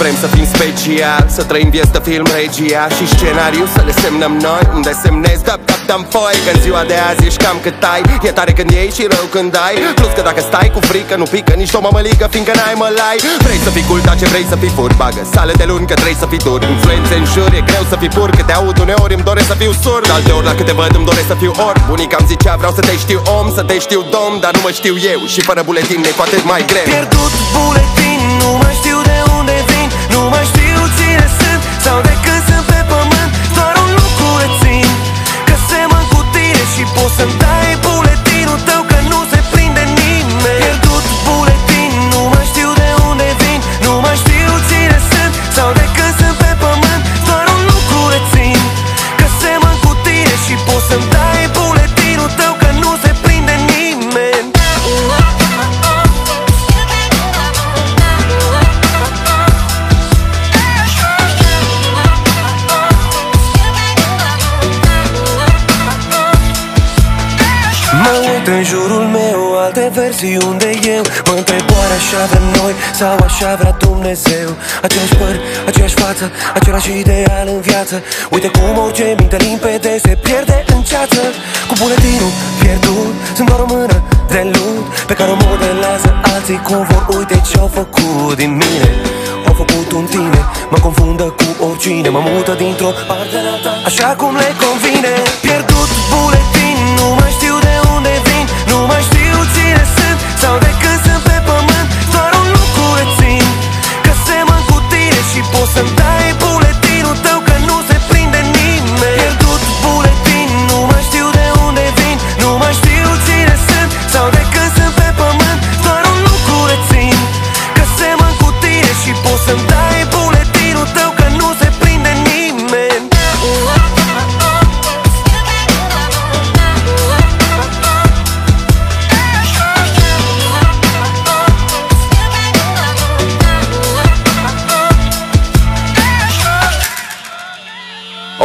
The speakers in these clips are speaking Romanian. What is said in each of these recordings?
vrem să fim special Să trăim vieți de film regia Și scenariu să le semnăm noi Unde semnezi dap dap dam foi că în ziua de azi ești cam cât ai. E tare când iei și rău când ai Plus că dacă stai cu frică nu pică nici o mămăligă Fiindcă n-ai mălai Vrei să fii cool dar ce vrei să fii fur Bagă sale de luni că trebuie să fii dur. Influențe în jur e greu să fii pur Că te aud uneori îmi doresc să fiu surd. Alte ori la câte văd îmi doresc să fiu orb. Bunica îmi zicea vreau să te știu om Să te știu dom Dar nu mă știu eu. Și fără buletin e cu atât mai greu. Pierdut buletin, nu mai știu de unde în jurul meu, alte versiuni de eu Mă întreb oare așa vrem noi sau așa vrea Dumnezeu? Aceeași păr, aceeași față, același ideal în viață. Uite cum orice minte limpede se pierde în ceață. Cu buletinul pierdut, sunt doar o mână de lut Pe care o modelează alții cum vor. Uite ce-au făcut din mine Au făcut un tine, mă confundă cu oricine Mă mută dintr-o parte în alta, așa cum le convine. Pierdut buletin, tine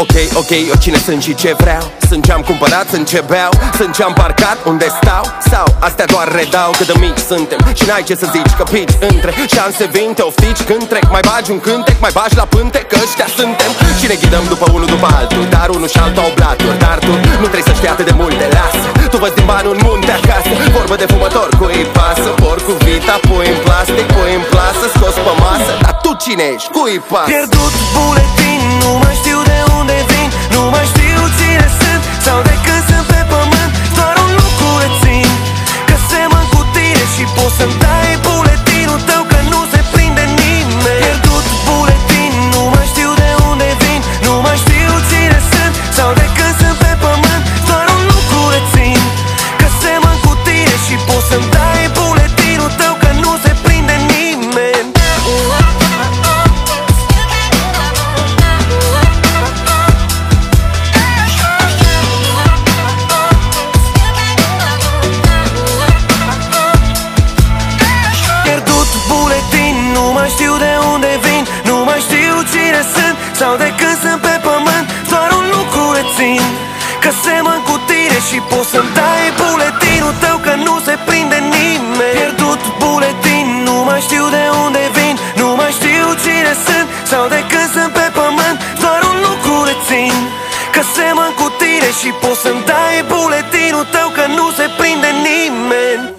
Ok, ok, eu cine sunt și ce vreau. Sunt ce-am cumpărat, sunt ce beau. Sunt ce-am parcat, unde stau? Sau astea doar redau cât de mici suntem. Și n-ai ce să zici că pici între Șanse vin, te oftici când trec. Mai bagi un cântec, mai bagi la pânte Că ăștia suntem. Și ne ghidăm după unul după altul Dar unul și altul au blaturi. Dar tu nu trebuie să știi atât de multe, lasă. Tu văzi din bani un munte acasă. Vorbă de fumător, cu ei pasă? Por cu vita, pui în plastic, pui în plasă Scos pe masă, dar tu cine ești? Cui pasă? Pierdut buletin, nu sau de când sunt pe pământ Doar un lucru rețin Că semăn cu tine și poți să-mi dai buletinul tău Că nu se prinde nimeni